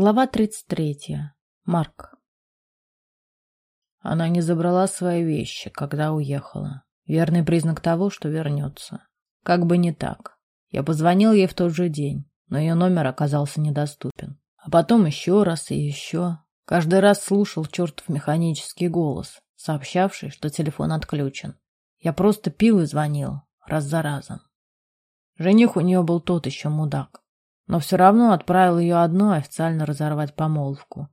Глава 33. Марк. Она не забрала свои вещи, когда уехала. Верный признак того, что вернется. Как бы не так. Я позвонил ей в тот же день, но ее номер оказался недоступен. А потом еще раз и еще. Каждый раз слушал чертов механический голос, сообщавший, что телефон отключен. Я просто пил и звонил, раз за разом. Жених у нее был тот еще мудак но все равно отправил ее одной официально разорвать помолвку,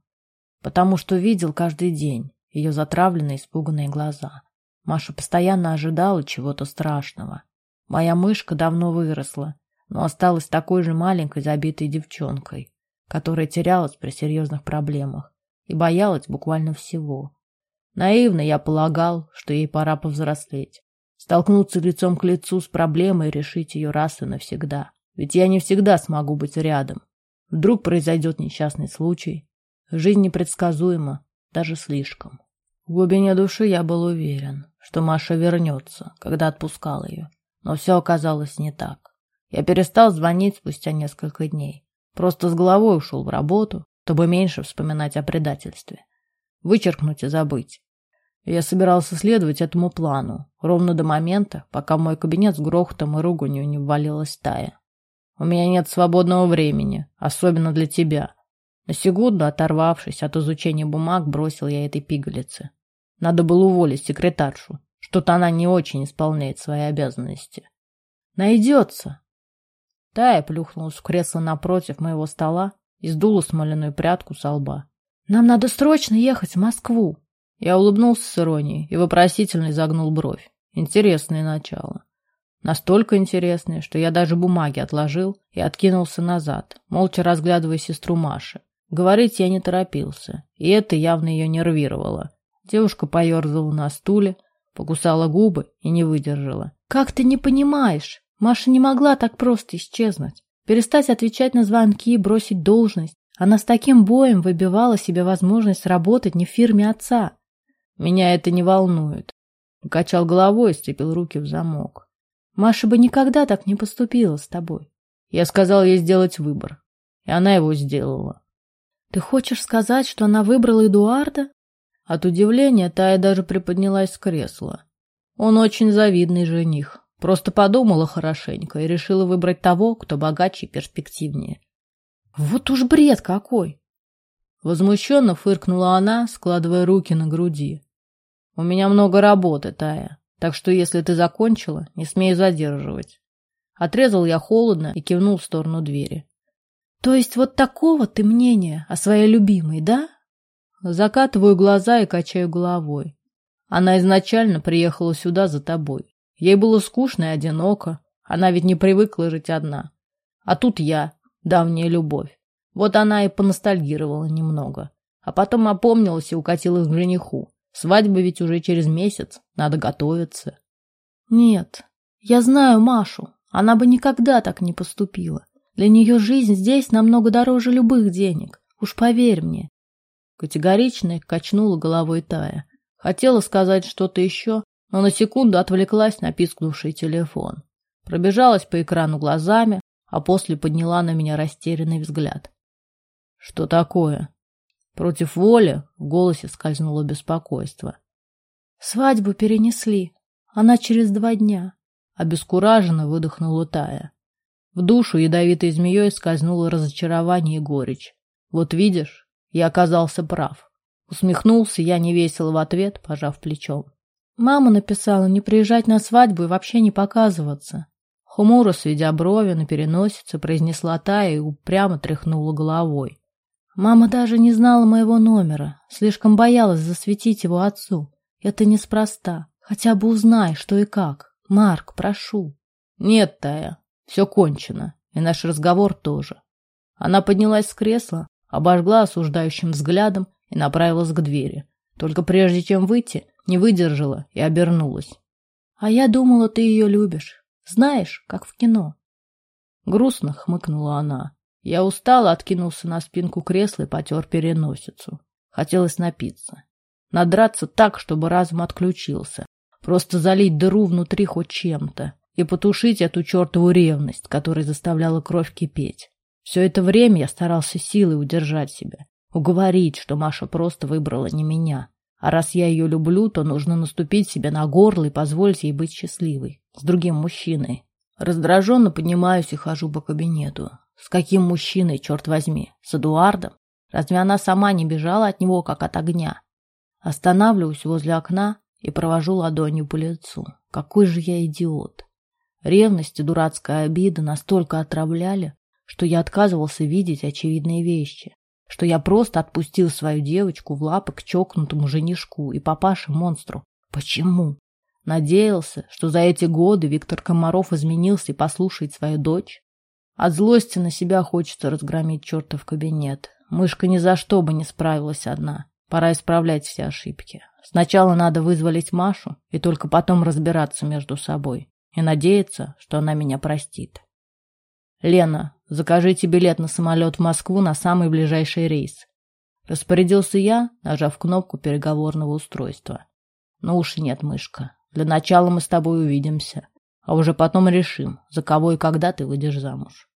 потому что видел каждый день ее затравленные испуганные глаза. Маша постоянно ожидала чего-то страшного. Моя мышка давно выросла, но осталась такой же маленькой забитой девчонкой, которая терялась при серьезных проблемах и боялась буквально всего. Наивно я полагал, что ей пора повзрослеть, столкнуться лицом к лицу с проблемой и решить ее раз и навсегда. Ведь я не всегда смогу быть рядом. Вдруг произойдет несчастный случай. Жизнь непредсказуема, даже слишком. В глубине души я был уверен, что Маша вернется, когда отпускал ее. Но все оказалось не так. Я перестал звонить спустя несколько дней. Просто с головой ушел в работу, чтобы меньше вспоминать о предательстве. Вычеркнуть и забыть. Я собирался следовать этому плану, ровно до момента, пока мой кабинет с грохотом и руганью не ввалилась Тая. У меня нет свободного времени, особенно для тебя. На секунду, оторвавшись от изучения бумаг, бросил я этой пигалице. Надо было уволить секретаршу. Что-то она не очень исполняет свои обязанности. Найдется. Тая плюхнулась в кресло напротив моего стола и сдула смоляную прядку со лба. Нам надо срочно ехать в Москву. Я улыбнулся с иронией и вопросительно изогнул бровь. Интересное начало. Настолько интересные, что я даже бумаги отложил и откинулся назад, молча разглядывая сестру Маши. Говорить я не торопился, и это явно ее нервировало. Девушка поерзала на стуле, покусала губы и не выдержала. «Как ты не понимаешь? Маша не могла так просто исчезнуть. Перестать отвечать на звонки, бросить должность. Она с таким боем выбивала себе возможность работать не в фирме отца. Меня это не волнует. Покачал головой и сцепил руки в замок. Маша бы никогда так не поступила с тобой. Я сказал ей сделать выбор, и она его сделала. Ты хочешь сказать, что она выбрала Эдуарда? От удивления Тая даже приподнялась с кресла. Он очень завидный жених. Просто подумала хорошенько и решила выбрать того, кто богаче и перспективнее. Вот уж бред какой! Возмущенно фыркнула она, складывая руки на груди. У меня много работы, Тая. Так что, если ты закончила, не смею задерживать. Отрезал я холодно и кивнул в сторону двери. То есть вот такого ты мнения о своей любимой, да? Закатываю глаза и качаю головой. Она изначально приехала сюда за тобой. Ей было скучно и одиноко. Она ведь не привыкла жить одна. А тут я, давняя любовь. Вот она и поностальгировала немного. А потом опомнилась и укатила к жениху. Свадьба ведь уже через месяц, надо готовиться. Нет, я знаю Машу, она бы никогда так не поступила. Для нее жизнь здесь намного дороже любых денег, уж поверь мне. Категорично качнула головой Тая. Хотела сказать что-то еще, но на секунду отвлеклась на пискнувший телефон. Пробежалась по экрану глазами, а после подняла на меня растерянный взгляд. «Что такое?» Против воли в голосе скользнуло беспокойство. Свадьбу перенесли. Она через два дня. Обескураженно выдохнула Тая. В душу ядовитой змеей скользнуло разочарование и горечь. Вот видишь, я оказался прав. Усмехнулся я невесело в ответ, пожав плечом. Мама написала не приезжать на свадьбу и вообще не показываться. Хмуро, сведя брови на переносице, произнесла Тая и упрямо тряхнула головой. Мама даже не знала моего номера, слишком боялась засветить его отцу. Это неспроста. Хотя бы узнай, что и как. Марк, прошу. Нет, Тая, все кончено. И наш разговор тоже. Она поднялась с кресла, обожгла осуждающим взглядом и направилась к двери. Только прежде чем выйти, не выдержала и обернулась. А я думала, ты ее любишь. Знаешь, как в кино. Грустно хмыкнула она. Я устал, откинулся на спинку кресла и потер переносицу. Хотелось напиться. Надраться так, чтобы разум отключился. Просто залить дыру внутри хоть чем-то. И потушить эту чертову ревность, которая заставляла кровь кипеть. Все это время я старался силой удержать себя, уговорить, что Маша просто выбрала не меня. А раз я ее люблю, то нужно наступить себе на горло и позволить ей быть счастливой. С другим мужчиной. Раздраженно поднимаюсь и хожу по кабинету. С каким мужчиной, черт возьми? С Эдуардом? Разве она сама не бежала от него, как от огня? Останавливаюсь возле окна и провожу ладонью по лицу. Какой же я идиот. Ревность и дурацкая обида настолько отравляли, что я отказывался видеть очевидные вещи, что я просто отпустил свою девочку в лапы к чокнутому женишку и папаше-монстру. Почему? Надеялся, что за эти годы Виктор Комаров изменился и послушает свою дочь? От злости на себя хочется разгромить чертов кабинет. Мышка ни за что бы не справилась одна. Пора исправлять все ошибки. Сначала надо вызволить Машу и только потом разбираться между собой и надеяться, что она меня простит. Лена, закажите билет на самолет в Москву на самый ближайший рейс. Распорядился я, нажав кнопку переговорного устройства. Ну уж нет, мышка. Для начала мы с тобой увидимся, а уже потом решим, за кого и когда ты выйдешь замуж.